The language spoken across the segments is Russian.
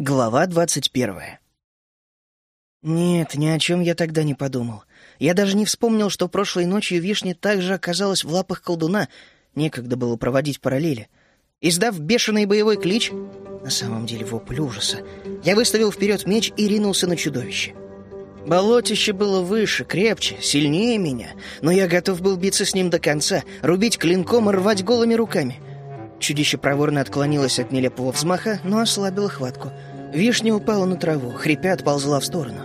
Глава двадцать первая. Нет, ни о чем я тогда не подумал. Я даже не вспомнил, что прошлой ночью вишня также оказалась в лапах колдуна. Некогда было проводить параллели. Издав бешеный боевой клич, на самом деле вопль ужаса, я выставил вперед меч и ринулся на чудовище. Болотище было выше, крепче, сильнее меня, но я готов был биться с ним до конца, рубить клинком и рвать голыми руками. Чудище проворно отклонилось от нелепого взмаха, но ослабило хватку — Вишня упала на траву, хрипя отползла в сторону.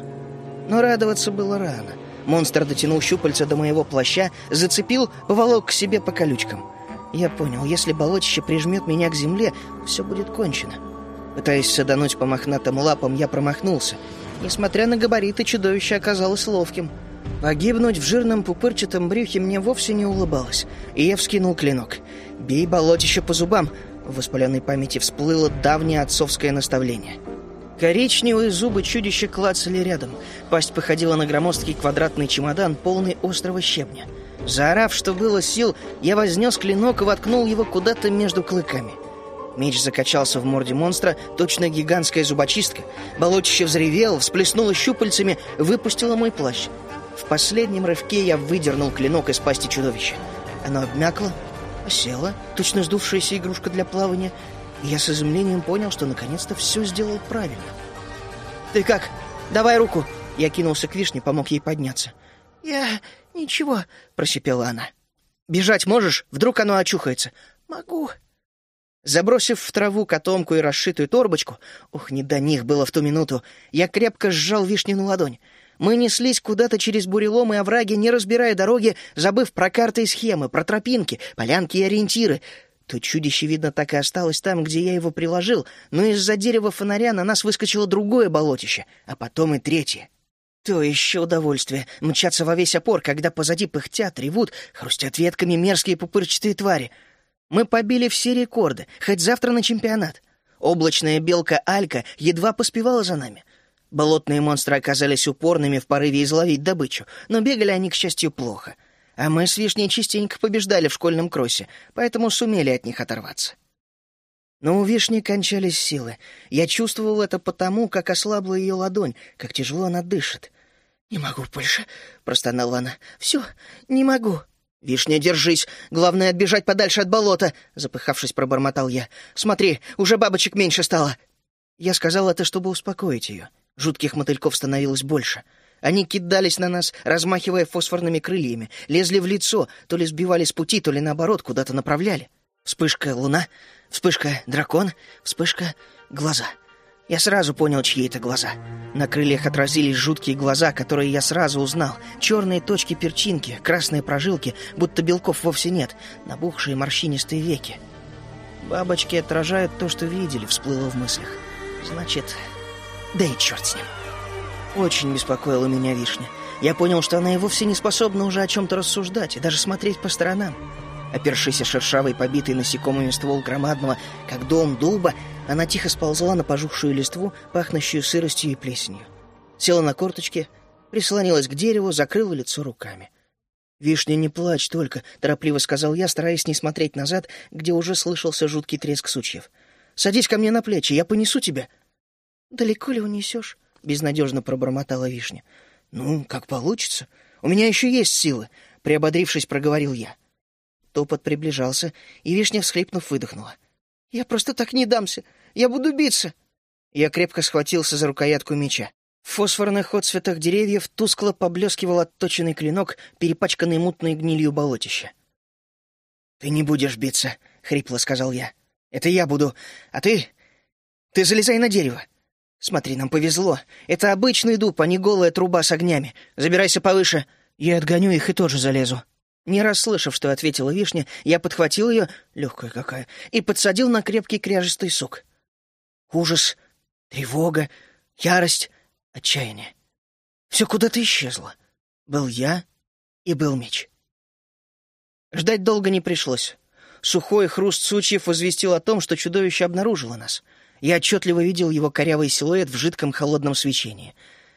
Но радоваться было рано. Монстр дотянул щупальца до моего плаща, зацепил, поволок к себе по колючкам. Я понял, если болотище прижмет меня к земле, все будет кончено. Пытаясь садануть по мохнатым лапам, я промахнулся. Несмотря на габариты, чудовище оказалось ловким. Погибнуть в жирном пупырчатом брюхе мне вовсе не улыбалось, и я вскинул клинок. «Бей болотище по зубам!» В воспаленной памяти всплыло давнее отцовское наставление — Коричневые зубы чудища клацали рядом. Пасть походила на громоздкий квадратный чемодан, полный острого щебня. Заорав, что было сил, я вознес клинок и воткнул его куда-то между клыками. Меч закачался в морде монстра, точно гигантская зубочистка. Болотище взревело, всплеснуло щупальцами, выпустило мой плащ. В последнем рывке я выдернул клинок из пасти чудовища. Оно обмякло, осело, точно сдувшаяся игрушка для плавания, я с изумлением понял, что наконец-то все сделал правильно. «Ты как? Давай руку!» Я кинулся к вишне, помог ей подняться. «Я... ничего», — просипела она. «Бежать можешь? Вдруг оно очухается?» «Могу». Забросив в траву котомку и расшитую торбочку, ух, не до них было в ту минуту, я крепко сжал вишнину ладонь. Мы неслись куда-то через буреломы и овраги, не разбирая дороги, забыв про карты и схемы, про тропинки, полянки и ориентиры. То чудище, видно, так и осталось там, где я его приложил, но из-за дерева фонаря на нас выскочило другое болотище, а потом и третье. То еще удовольствие — мчаться во весь опор, когда позади пыхтят, ревут, хрустят ветками мерзкие пупырчатые твари. Мы побили все рекорды, хоть завтра на чемпионат. Облачная белка Алька едва поспевала за нами. Болотные монстры оказались упорными в порыве изловить добычу, но бегали они, к счастью, плохо — а мы с Вишней частенько побеждали в школьном кроссе, поэтому сумели от них оторваться. Но у Вишни кончались силы. Я чувствовал это потому, как ослабла ее ладонь, как тяжело она дышит. «Не могу больше», — простонала она. «Все, не могу». «Вишня, держись! Главное, отбежать подальше от болота!» Запыхавшись, пробормотал я. «Смотри, уже бабочек меньше стало!» Я сказал это, чтобы успокоить ее. Жутких мотыльков становилось больше — они кидались на нас, размахивая фосфорными крыльями, лезли в лицо, то ли сбивали с пути, то ли наоборот куда-то направляли. Вспышка — луна, вспышка — дракон, вспышка — глаза. Я сразу понял, чьи это глаза. На крыльях отразились жуткие глаза, которые я сразу узнал. Черные точки перчинки, красные прожилки, будто белков вовсе нет, набухшие морщинистые веки. Бабочки отражают то, что видели, всплыло в мыслях. Значит, да и черт с ним. Очень беспокоила меня вишня. Я понял, что она и вовсе не способна уже о чем-то рассуждать и даже смотреть по сторонам. Опершись о шершавый, побитый насекомыми ствол громадного, как дом дуба, она тихо сползла на пожухшую листву, пахнущую сыростью и плесенью. Села на корточки, прислонилась к дереву, закрыла лицо руками. «Вишня, не плачь только», — торопливо сказал я, стараясь не смотреть назад, где уже слышался жуткий треск сучьев. «Садись ко мне на плечи, я понесу тебя». «Далеко ли унесешь?» — безнадежно пробормотала вишня. «Ну, как получится. У меня еще есть силы», — приободрившись, проговорил я. Топот приближался, и вишня, всхлипнув, выдохнула. «Я просто так не дамся. Я буду биться». Я крепко схватился за рукоятку меча. В фосфорных отцветах деревьев тускло поблескивал отточенный клинок, перепачканный мутной гнилью болотища. «Ты не будешь биться», — хрипло сказал я. «Это я буду. А ты... Ты залезай на дерево. «Смотри, нам повезло. Это обычный дуб, а не голая труба с огнями. Забирайся повыше. Я отгоню их и тоже залезу». Не расслышав, что ответила вишня, я подхватил ее, легкая какая, и подсадил на крепкий кряжистый сук. Ужас, тревога, ярость, отчаяние. Все куда-то исчезло. Был я и был меч. Ждать долго не пришлось. Сухой хруст сучьев возвестил о том, что чудовище обнаружило нас — я отчетливо видел его корявый силуэт в жидком холодном свечении.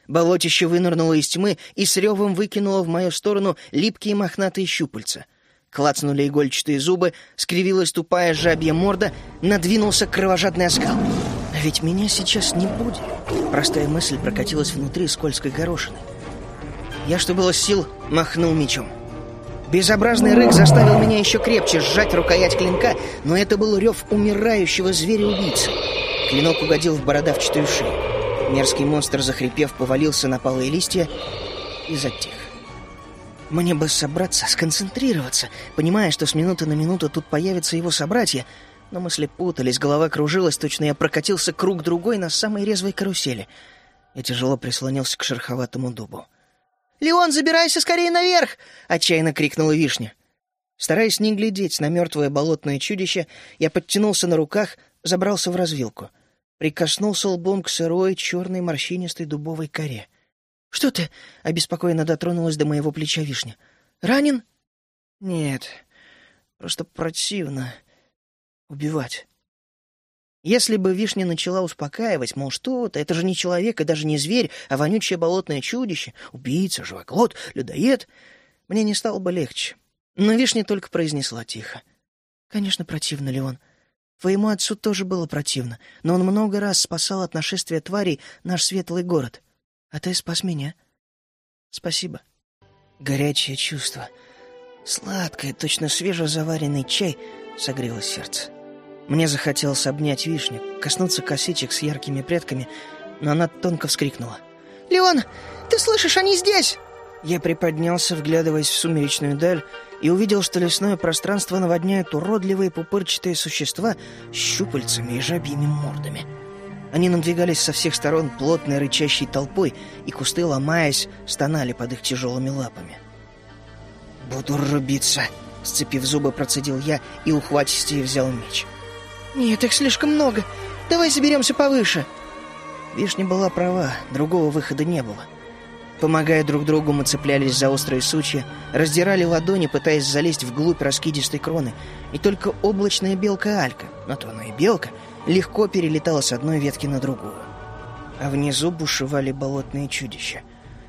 Болотище вынырнуло из тьмы и с ревом выкинуло в мою сторону липкие мохнатые щупальца. Клацнули игольчатые зубы, скривилась тупая жабья морда, надвинулся кровожадный оскал. А ведь меня сейчас не будет. Простая мысль прокатилась внутри скользкой горошины. Я, что было сил, махнул мечом. Безобразный рык заставил меня еще крепче сжать рукоять клинка, но это был рев умирающего зверя-убийцы. Клинок угодил в бородавчатую шею. Мерзкий монстр, захрипев, повалился на палые листья и затих. Мне бы собраться, сконцентрироваться, понимая, что с минуты на минуту тут появятся его собратья, но мысли путались, голова кружилась, точно я прокатился круг другой на самой резвой карусели. Я тяжело прислонился к шероховатому дубу. «Леон, забирайся скорее наверх!» — отчаянно крикнула вишня. Стараясь не глядеть на мертвое болотное чудище, я подтянулся на руках, забрался в развилку. Прикоснулся лбом к сырой, черной, морщинистой дубовой коре. «Что ты?» — обеспокоенно дотронулась до моего плеча вишня. «Ранен?» «Нет, просто противно убивать». Если бы вишня начала успокаивать, мол, что-то, это же не человек и даже не зверь, а вонючее болотное чудище, убийца, живоглот, людоед, мне не стало бы легче. Но вишня только произнесла тихо. «Конечно, противно, Леон. Твоему отцу тоже было противно, но он много раз спасал от нашествия тварей наш светлый город. А ты спас меня. Спасибо». Горячее чувство, сладкое, точно свежезаваренный чай, согрело сердце. Мне захотелось обнять вишню, коснуться косичек с яркими предками, но она тонко вскрикнула. «Леон, ты слышишь, они здесь!» Я приподнялся, вглядываясь в сумеречную даль, и увидел, что лесное пространство наводняют уродливые пупырчатые существа с щупальцами и жабьими мордами. Они надвигались со всех сторон плотной рычащей толпой, и кусты, ломаясь, стонали под их тяжелыми лапами. «Буду рубиться!» — сцепив зубы, процедил я и, ухватистее, взял меч. «Нет, их слишком много. Давай заберемся повыше». Вишня была права, другого выхода не было. Помогая друг другу, мы цеплялись за острые сучья, раздирали ладони, пытаясь залезть вглубь раскидистой кроны, и только облачная белка Алька, но то она и белка, легко перелетала с одной ветки на другую. А внизу бушевали болотные чудища.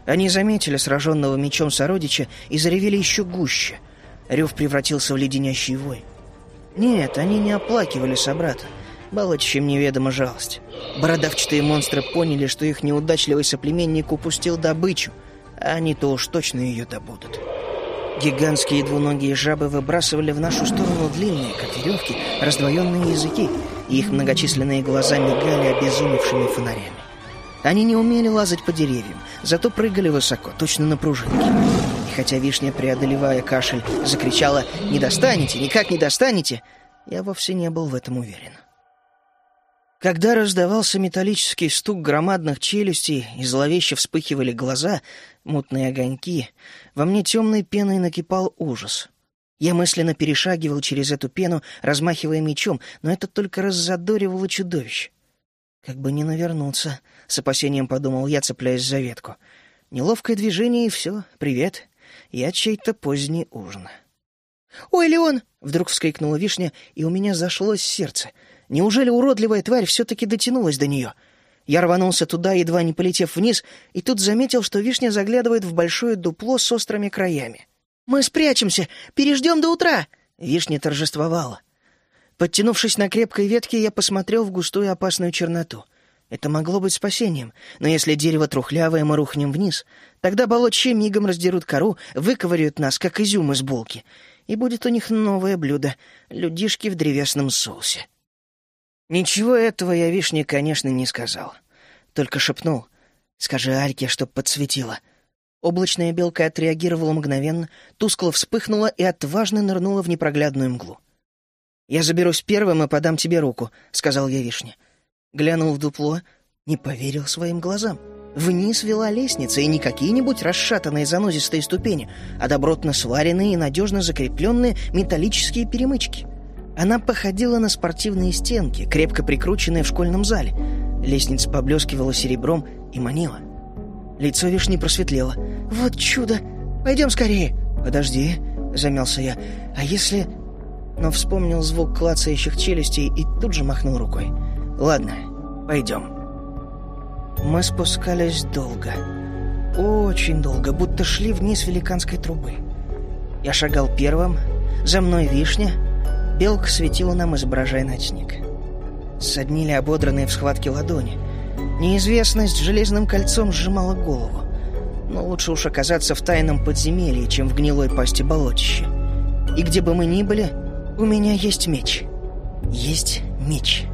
Они заметили сраженного мечом сородича и заревели еще гуще. Рев превратился в леденящий вой. Нет, они не оплакивали собрата. Балочищем неведома жалость. Бородавчатые монстры поняли, что их неудачливый соплеменник упустил добычу, а они-то уж точно ее добудут. Гигантские двуногие жабы выбрасывали в нашу сторону длинные, как веревки, раздвоенные языки, и их многочисленные глаза мигали обезумевшими фонарями. Они не умели лазать по деревьям, зато прыгали высоко, точно на пружинке. И хотя вишня, преодолевая кашель, закричала «Не достанете, никак не достанете!», я вовсе не был в этом уверен. Когда раздавался металлический стук громадных челюстей и зловеще вспыхивали глаза, мутные огоньки, во мне темной пеной накипал ужас. Я мысленно перешагивал через эту пену, размахивая мечом, но это только раззадоривало чудовище. Как бы не навернуться, с опасением подумал я, цепляясь за ветку. Неловкое движение и все, привет. Я чей-то поздний ужин. «Ой, Леон!» — вдруг вскрикнула вишня, и у меня зашлось сердце. Неужели уродливая тварь все-таки дотянулась до нее? Я рванулся туда, едва не полетев вниз, и тут заметил, что вишня заглядывает в большое дупло с острыми краями. «Мы спрячемся! Переждем до утра!» Вишня торжествовала. Подтянувшись на крепкой ветке, я посмотрел в густую опасную черноту. Это могло быть спасением, но если дерево трухлявое, мы рухнем вниз, тогда болотчи мигом раздерут кору, выковыряют нас, как изюм из булки, и будет у них новое блюдо — людишки в древесном соусе. Ничего этого я вишне, конечно, не сказал. Только шепнул. «Скажи Альке, чтоб подсветила». Облачная белка отреагировала мгновенно, тускло вспыхнула и отважно нырнула в непроглядную мглу. «Я заберусь первым и подам тебе руку», — сказал я Вишне. Глянул в дупло, не поверил своим глазам. Вниз вела лестница, и не какие-нибудь расшатанные занозистые ступени, а добротно сваренные и надежно закрепленные металлические перемычки. Она походила на спортивные стенки, крепко прикрученные в школьном зале. Лестница поблескивала серебром и манила. Лицо вишни просветлело. «Вот чудо! Пойдем скорее!» «Подожди», — замялся я. «А если...» но вспомнил звук клацающих челюстей и тут же махнул рукой. «Ладно, пойдем». Мы спускались долго. Очень долго, будто шли вниз великанской трубы. Я шагал первым, за мной вишня, белка светила нам, изображая ночник. Соднили ободранные в схватке ладони. Неизвестность железным кольцом сжимала голову. Но лучше уж оказаться в тайном подземелье, чем в гнилой пасти болотища. И где бы мы ни были, у меня есть меч. Есть меч.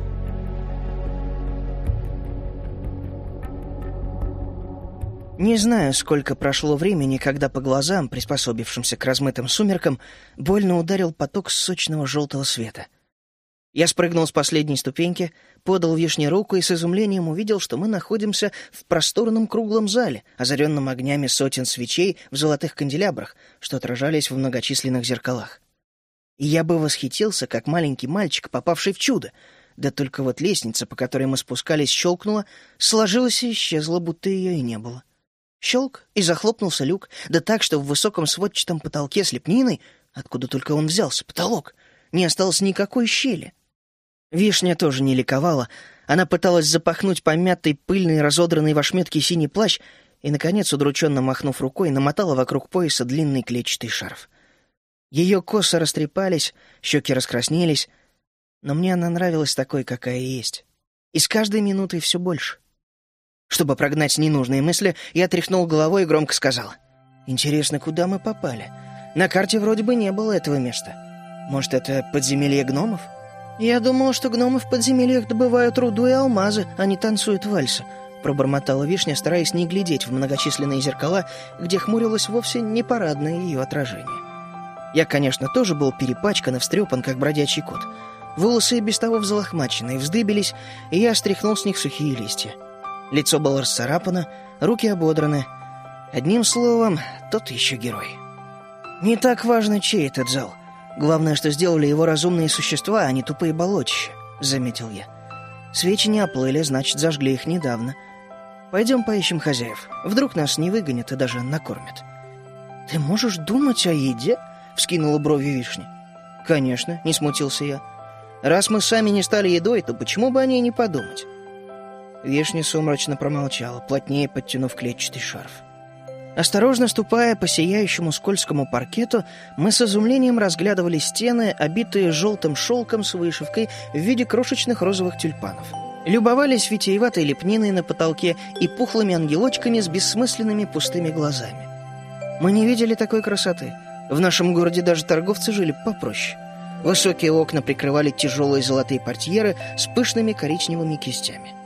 Не знаю, сколько прошло времени, когда по глазам, приспособившимся к размытым сумеркам, больно ударил поток сочного желтого света. Я спрыгнул с последней ступеньки, подал вишне руку и с изумлением увидел, что мы находимся в просторном круглом зале, озаренном огнями сотен свечей в золотых канделябрах, что отражались в многочисленных зеркалах. И я бы восхитился, как маленький мальчик, попавший в чудо. Да только вот лестница, по которой мы спускались, щелкнула, сложилась и исчезла, будто ее и не было. Щелк, и захлопнулся люк, да так, что в высоком сводчатом потолке с лепниной, откуда только он взялся, потолок, не осталось никакой щели. Вишня тоже не ликовала. Она пыталась запахнуть помятый, пыльный, разодранный в ошметке синий плащ и, наконец, удрученно махнув рукой, намотала вокруг пояса длинный клетчатый шарф. Ее косы растрепались, щеки раскраснелись, но мне она нравилась такой, какая есть. И с каждой минутой все больше. Чтобы прогнать ненужные мысли, я тряхнул головой и громко сказал. «Интересно, куда мы попали? На карте вроде бы не было этого места. Может, это подземелье гномов?» «Я думала, что гномы в подземельях добывают руду и алмазы, а не танцуют вальсы», пробормотала Вишня, стараясь не глядеть в многочисленные зеркала, где хмурилось вовсе не парадное ее отражение. Я, конечно, тоже был перепачкан и встрепан, как бродячий кот. Волосы без того взлохмачены и вздыбились, и я стряхнул с них сухие листья. Лицо было расцарапано, руки ободраны. Одним словом, тот еще герой. Не так важно, чей этот зал. Главное, что сделали его разумные существа, а не тупые болотища, — заметил я. Свечи не оплыли, значит, зажгли их недавно. Пойдем поищем хозяев. Вдруг нас не выгонят и даже накормят. «Ты можешь думать о еде?» — вскинула брови вишни. «Конечно», — не смутился я. «Раз мы сами не стали едой, то почему бы о ней не подумать?» Вишня сумрачно промолчала, плотнее подтянув клетчатый шарф. Осторожно ступая по сияющему скользкому паркету, мы с изумлением разглядывали стены, обитые желтым шелком с вышивкой в виде крошечных розовых тюльпанов. Любовались витиеватой лепниной на потолке и пухлыми ангелочками с бессмысленными пустыми глазами. Мы не видели такой красоты. В нашем городе даже торговцы жили попроще. Высокие окна прикрывали тяжелые золотые портьеры с пышными коричневыми кистями.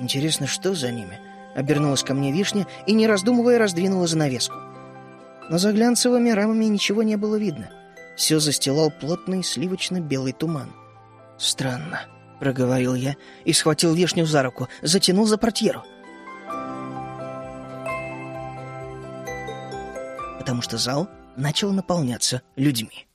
Интересно, что за ними? Обернулась ко мне вишня и, не раздумывая, раздвинула занавеску. Но за глянцевыми рамами ничего не было видно. Все застилал плотный сливочно-белый туман. «Странно», — проговорил я и схватил вишню за руку, затянул за портьеру. Потому что зал начал наполняться людьми.